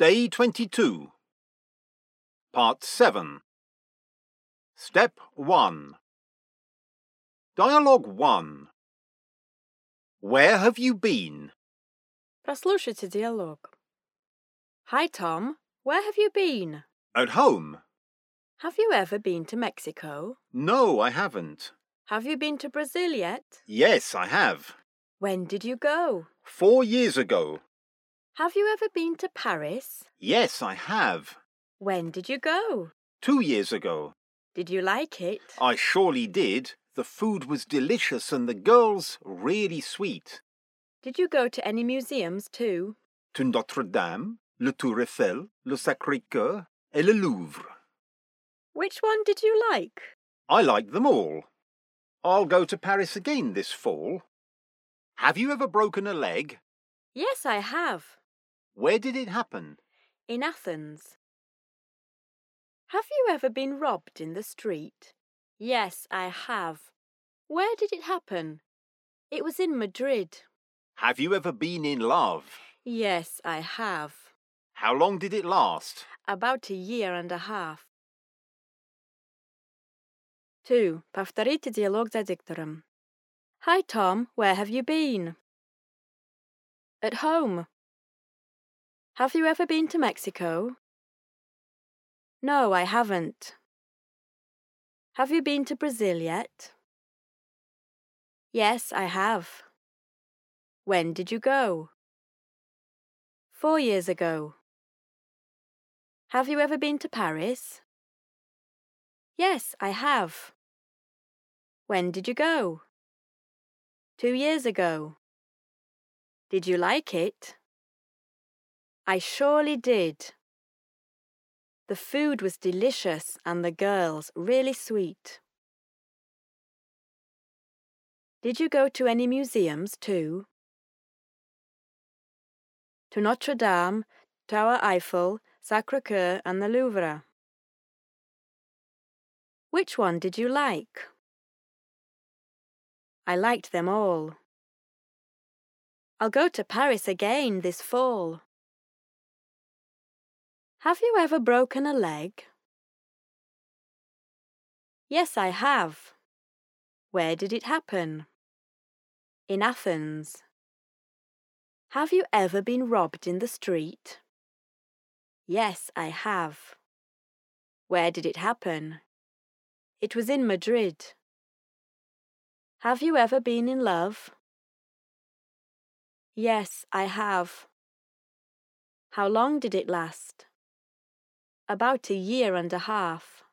Day 22. Part 7. Step 1. Dialogue 1. Where have you been? Прослушайте диалог. Hi Tom, where have you been? At home? Have you ever been to Mexico? No, I haven't. Have you been to Brazil yet? Yes, I have. When did you go? Four years ago. Have you ever been to Paris? Yes, I have. When did you go? Two years ago. Did you like it? I surely did. The food was delicious and the girls really sweet. Did you go to any museums too? To Notre Dame, le Tour Eiffel, le Sacré Coeur, et le Louvre. Which one did you like? I like them all. I'll go to Paris again this fall. Have you ever broken a leg? Yes, I have. Where did it happen? In Athens. Have you ever been robbed in the street? Yes, I have. Where did it happen? It was in Madrid. Have you ever been in love? Yes, I have. How long did it last? About a year and a half. 2. Повторите диалог за диктором. Hi Tom, where have you been? At home. Have you ever been to Mexico? No, I haven't. Have you been to Brazil yet? Yes, I have. When did you go? Four years ago. Have you ever been to Paris? Yes, I have. When did you go? Two years ago. Did you like it? I surely did. The food was delicious and the girls really sweet. Did you go to any museums too? To Notre Dame, Tower Eiffel, Sacre Coeur, and the Louvre. Which one did you like? I liked them all. I'll go to Paris again this fall. Have you ever broken a leg? Yes, I have. Where did it happen? In Athens. Have you ever been robbed in the street? Yes, I have. Where did it happen? It was in Madrid. Have you ever been in love? Yes, I have. How long did it last? About a year and a half.